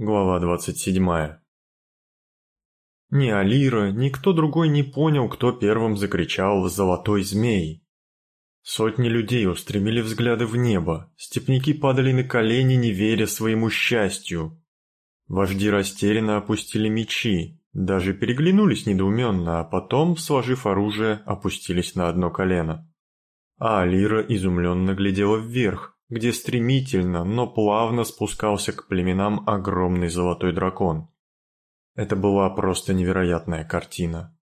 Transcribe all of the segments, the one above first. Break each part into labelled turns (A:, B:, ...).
A: Глава 27. Ни Алира, ни кто другой не понял, кто первым закричал «Золотой змей!». Сотни людей устремили взгляды в небо, степняки падали на колени, не веря своему счастью. Вожди растерянно опустили мечи, даже переглянулись недоуменно, а потом, сложив оружие, опустились на одно колено. А Алира изумленно глядела вверх, где стремительно, но плавно спускался к племенам огромный золотой дракон. Это была просто невероятная картина.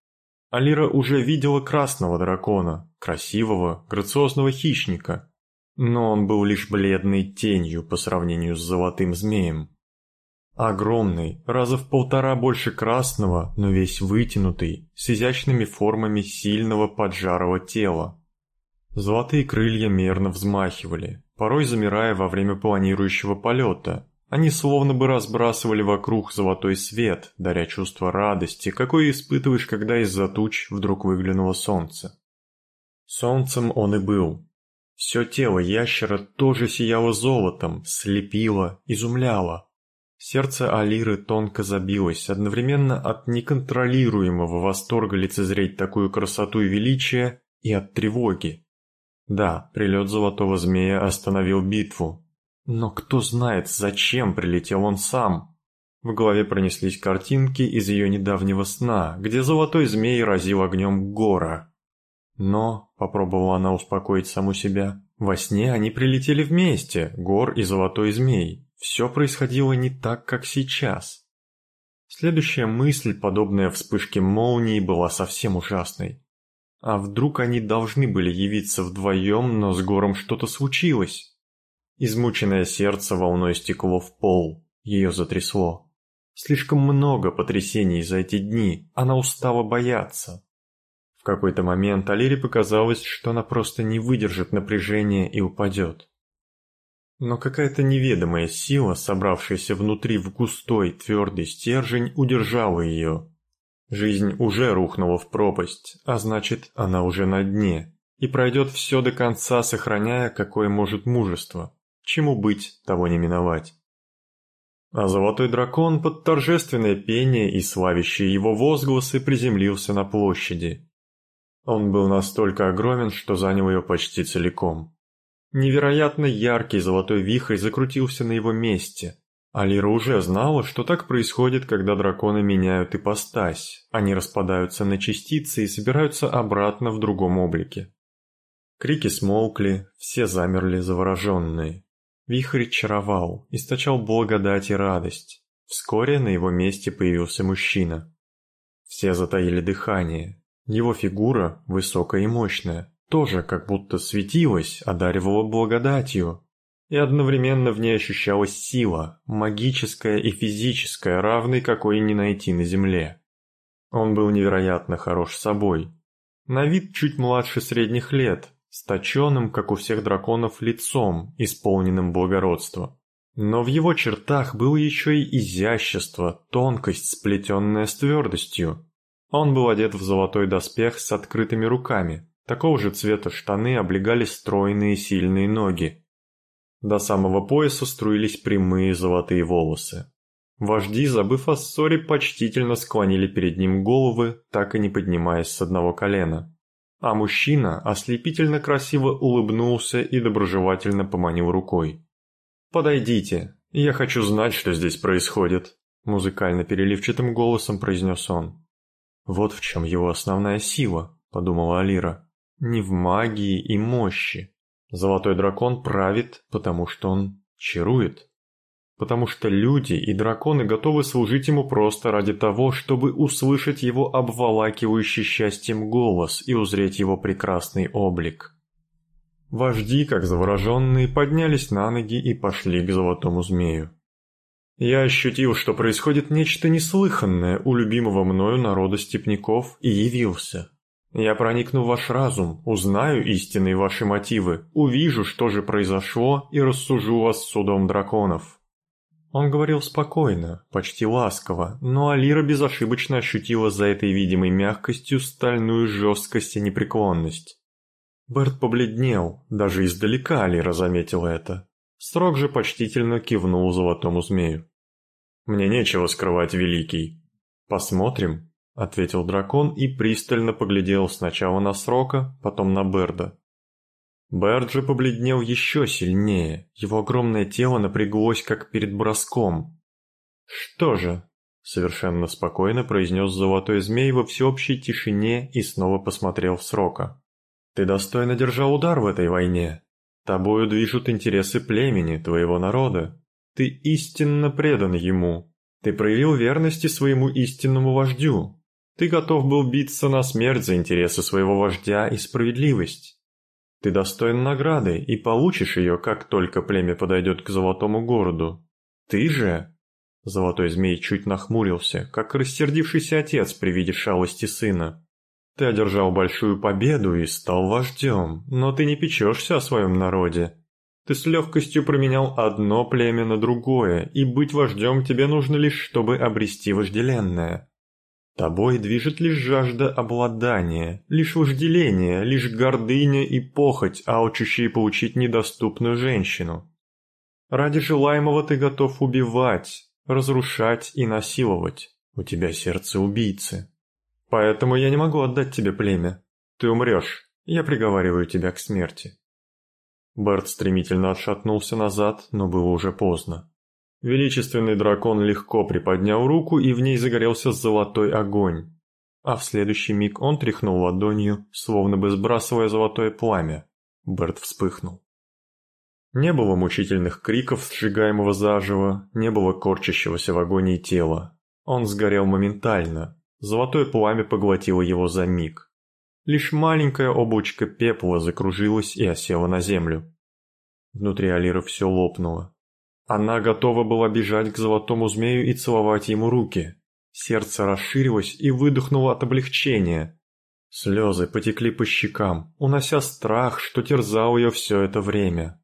A: Алира уже видела красного дракона, красивого, грациозного хищника, но он был лишь бледной тенью по сравнению с золотым змеем. Огромный, раза в полтора больше красного, но весь вытянутый, с изящными формами сильного поджарого тела. Золотые крылья мерно взмахивали, порой замирая во время планирующего полета. Они словно бы разбрасывали вокруг золотой свет, даря чувство радости, какое испытываешь, когда из-за туч вдруг выглянуло солнце. Солнцем он и был. Все тело ящера тоже сияло золотом, слепило, изумляло. Сердце Алиры тонко забилось, одновременно от неконтролируемого восторга лицезреть такую красоту и величие и от тревоги. Да, прилет Золотого Змея остановил битву. Но кто знает, зачем прилетел он сам? В голове пронеслись картинки из ее недавнего сна, где Золотой Змей разил огнем гора. Но, попробовала она успокоить саму себя, во сне они прилетели вместе, Гор и Золотой Змей. Все происходило не так, как сейчас. Следующая мысль, подобная вспышке молнии, была совсем ужасной. А вдруг они должны были явиться вдвоем, но с Гором что-то случилось? Измученное сердце волной стекло в пол, ее затрясло. Слишком много потрясений за эти дни, она устала бояться. В какой-то момент Алире показалось, что она просто не выдержит напряжения и упадет. Но какая-то неведомая сила, собравшаяся внутри в густой твердый стержень, удержала ее, Жизнь уже рухнула в пропасть, а значит, она уже на дне, и пройдет все до конца, сохраняя, какое может мужество. Чему быть, того не миновать. А золотой дракон под торжественное пение и славящие его возгласы приземлился на площади. Он был настолько огромен, что занял ее почти целиком. Невероятно яркий золотой вихрь закрутился на его месте, Алира уже знала, что так происходит, когда драконы меняют ипостась, они распадаются на частицы и собираются обратно в другом облике. Крики смолкли, все замерли завороженные. Вихрь чаровал, источал благодать и радость. Вскоре на его месте появился мужчина. Все затаили дыхание. Его фигура, высокая и мощная, тоже как будто светилась, одаривала благодатью, и одновременно в ней ощущалась сила, магическая и физическая, равной какой не найти на земле. Он был невероятно хорош собой. На вид чуть младше средних лет, с точенным, как у всех драконов, лицом, исполненным благородства. Но в его чертах было еще и изящество, тонкость, сплетенная с твердостью. Он был одет в золотой доспех с открытыми руками, такого же цвета штаны облегали стройные сильные ноги, до самого пояса струились прямые золотые волосы. Вожди, забыв о ссоре, почтительно склонили перед ним головы, так и не поднимаясь с одного колена. А мужчина ослепительно красиво улыбнулся и доброжелательно поманил рукой. «Подойдите, я хочу знать, что здесь происходит», – музыкально переливчатым голосом произнес он. «Вот в чем его основная сила», – подумала Алира. «Не в магии и мощи, Золотой дракон правит, потому что он чарует. Потому что люди и драконы готовы служить ему просто ради того, чтобы услышать его обволакивающий счастьем голос и узреть его прекрасный облик. Вожди, как завороженные, поднялись на ноги и пошли к золотому змею. Я ощутил, что происходит нечто неслыханное у любимого мною народа степняков и явился. Я проникну в ваш разум, узнаю истинные ваши мотивы, увижу, что же произошло, и рассужу вас судом драконов». Он говорил спокойно, почти ласково, но Алира безошибочно ощутила за этой видимой мягкостью стальную жесткость и непреклонность. Берт побледнел, даже издалека Алира заметила это. Срок же почтительно кивнул золотому змею. «Мне нечего скрывать, Великий». «Посмотрим», — ответил дракон и пристально поглядел сначала на Срока, потом на Берда. Берд же побледнел еще сильнее, его огромное тело напряглось, как перед броском. «Что же?» — совершенно спокойно произнес золотой змей во всеобщей тишине и снова посмотрел в Срока. «Ты достойно держал удар в этой войне. Тобою движут интересы племени, твоего народа. Ты истинно предан ему. Ты проявил верности своему истинному вождю. Ты готов был биться на смерть за интересы своего вождя и справедливость. Ты достоин награды и получишь ее, как только племя подойдет к золотому городу. Ты же...» Золотой змей чуть нахмурился, как рассердившийся отец при виде шалости сына. «Ты одержал большую победу и стал вождем, но ты не печешься о своем народе. Ты с легкостью променял одно племя на другое, и быть вождем тебе нужно лишь, чтобы обрести вожделенное. Тобой движет лишь жажда обладания, лишь вожделение, лишь гордыня и похоть, алчущие получить недоступную женщину. Ради желаемого ты готов убивать, разрушать и насиловать. У тебя сердце убийцы. Поэтому я не могу отдать тебе племя. Ты умрешь, я приговариваю тебя к смерти. Берт стремительно отшатнулся назад, но было уже поздно. Величественный дракон легко приподнял руку, и в ней загорелся золотой огонь. А в следующий миг он тряхнул ладонью, словно бы сбрасывая золотое пламя. Берт вспыхнул. Не было мучительных криков, сжигаемого заживо, не было корчащегося в агонии тела. Он сгорел моментально. Золотое пламя поглотило его за миг. Лишь маленькое облачко пепла закружилось и осело на землю. Внутри Алиры все лопнуло. Она готова была бежать к золотому змею и целовать ему руки. Сердце расширилось и выдохнуло от облегчения. Слезы потекли по щекам, унося страх, что терзал ее все это время.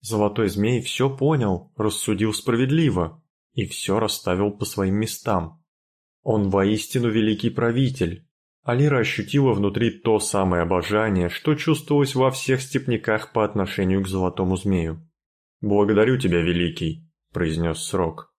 A: Золотой змей все понял, рассудил справедливо и все расставил по своим местам. Он воистину великий правитель, Алира ощутила внутри то самое обожание, что чувствовалось во всех степняках по отношению к золотому змею. «Благодарю тебя, Великий», — произнес Срок.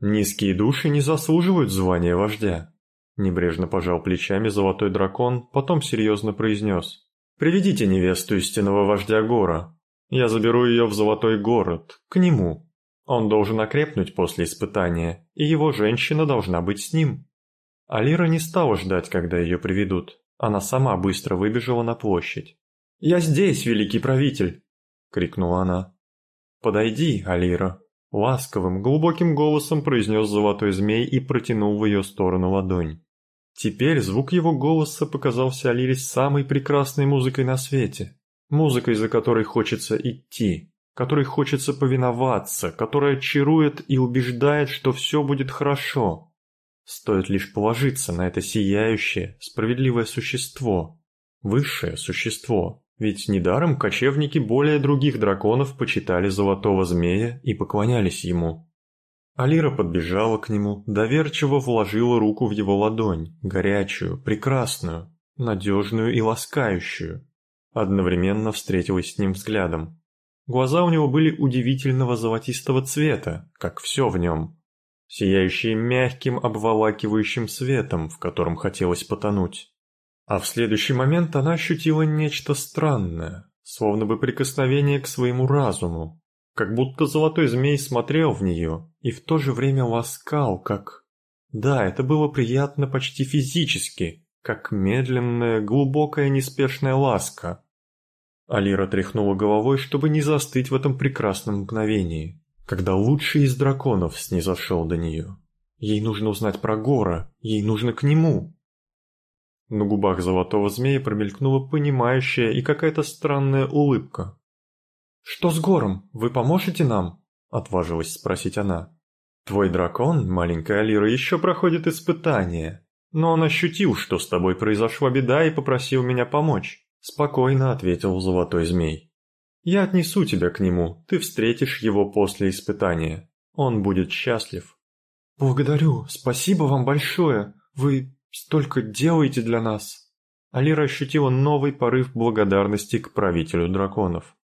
A: «Низкие души не заслуживают звания вождя», — небрежно пожал плечами золотой дракон, потом серьезно произнес. «Приведите невесту истинного вождя Гора. Я заберу ее в золотой город, к нему. Он должен окрепнуть после испытания, и его женщина должна быть с ним». Алира не стала ждать, когда ее приведут. Она сама быстро выбежала на площадь. «Я здесь, великий правитель!» — крикнула она. «Подойди, Алира!» — ласковым, глубоким голосом произнес золотой змей и протянул в ее сторону ладонь. Теперь звук его голоса показался Алире самой прекрасной музыкой на свете. Музыкой, за которой хочется идти, которой хочется повиноваться, которая чарует и убеждает, что все будет хорошо. Стоит лишь положиться на это сияющее, справедливое существо. Высшее существо. Ведь недаром кочевники более других драконов почитали золотого змея и поклонялись ему. Алира подбежала к нему, доверчиво вложила руку в его ладонь, горячую, прекрасную, надежную и ласкающую. Одновременно встретилась с ним взглядом. Глаза у него были удивительного золотистого цвета, как все в нем, сияющие мягким обволакивающим светом, в котором хотелось потонуть. А в следующий момент она ощутила нечто странное, словно бы прикосновение к своему разуму, как будто золотой змей смотрел в нее и в то же время ласкал, как... Да, это было приятно почти физически, как медленная, глубокая, неспешная ласка. Алира тряхнула головой, чтобы не застыть в этом прекрасном мгновении когда лучший из драконов снизошел до нее. Ей нужно узнать про Гора, ей нужно к нему. На губах золотого змея промелькнула понимающая и какая-то странная улыбка. «Что с Гором? Вы поможете нам?» – отважилась спросить она. «Твой дракон, маленькая Алира, еще проходит испытание, но он ощутил, что с тобой произошла беда и попросил меня помочь», – спокойно ответил золотой змей. Я отнесу тебя к нему, ты встретишь его после испытания. Он будет счастлив». «Благодарю, спасибо вам большое. Вы столько делаете для нас». Алира ощутила новый порыв благодарности к правителю драконов.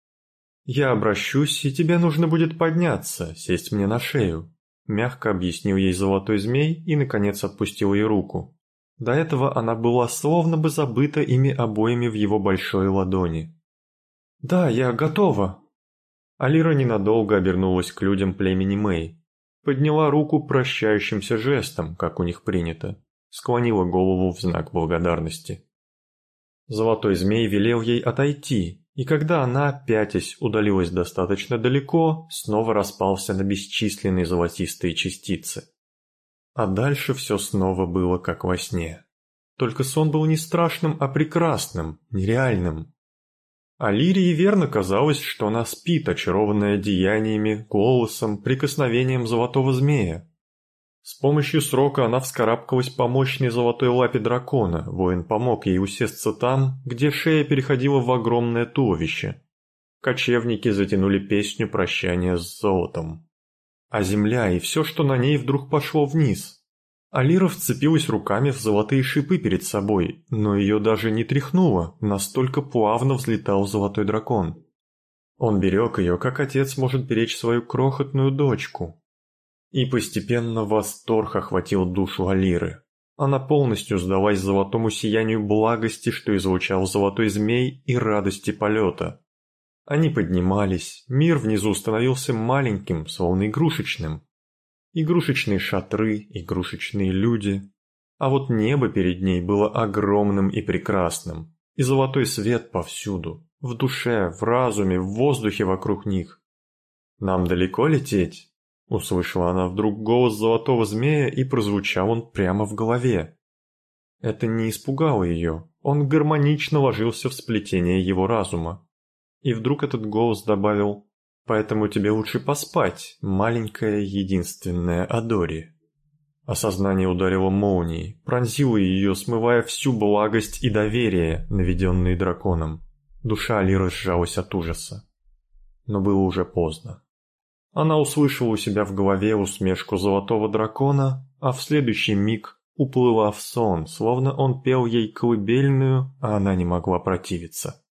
A: «Я обращусь, и тебе нужно будет подняться, сесть мне на шею. мягко объяснил ей золотой змей и, наконец, отпустил ей руку. До этого она была словно бы забыта ими обоими в его большой ладони. «Да, я готова!» Алира ненадолго обернулась к людям племени Мэй. Подняла руку прощающимся жестом, как у них принято. Склонила голову в знак благодарности. Золотой змей велел ей отойти, и когда она, пятясь, удалилась достаточно далеко, снова распался на бесчисленные золотистые частицы. А дальше все снова было как во сне. Только сон был не страшным, а прекрасным, нереальным. А Лирии верно казалось, что она спит, очарованная деяниями, голосом, прикосновением золотого змея. С помощью срока она вскарабкалась по мощной золотой лапе дракона, воин помог ей усесться там, где шея переходила в огромное туловище. Кочевники затянули песню прощания с золотом. А земля и все, что на ней вдруг пошло вниз. Алира вцепилась руками в золотые шипы перед собой, но ее даже не тряхнуло, настолько плавно взлетал золотой дракон. Он берег ее, как отец может беречь свою крохотную дочку. И постепенно восторг охватил душу Алиры. Она полностью сдалась золотому сиянию благости, что излучал золотой змей и радости полета. Они поднимались, мир внизу становился маленьким, словно игрушечным. Игрушечные шатры, игрушечные люди. А вот небо перед ней было огромным и прекрасным, и золотой свет повсюду, в душе, в разуме, в воздухе вокруг них. «Нам далеко лететь?» – услышала она вдруг голос золотого змея, и прозвучал он прямо в голове. Это не испугало ее, он гармонично ложился в сплетение его разума. И вдруг этот голос добавил Поэтому тебе лучше поспать, маленькая единственная Адори. Осознание ударило молнией, пронзило ее, смывая всю благость и доверие, наведенные драконом. Душа Алиры сжалась от ужаса. Но было уже поздно. Она услышала у себя в голове усмешку золотого дракона, а в следующий миг уплыла в сон, словно он пел ей колыбельную, а она не могла противиться.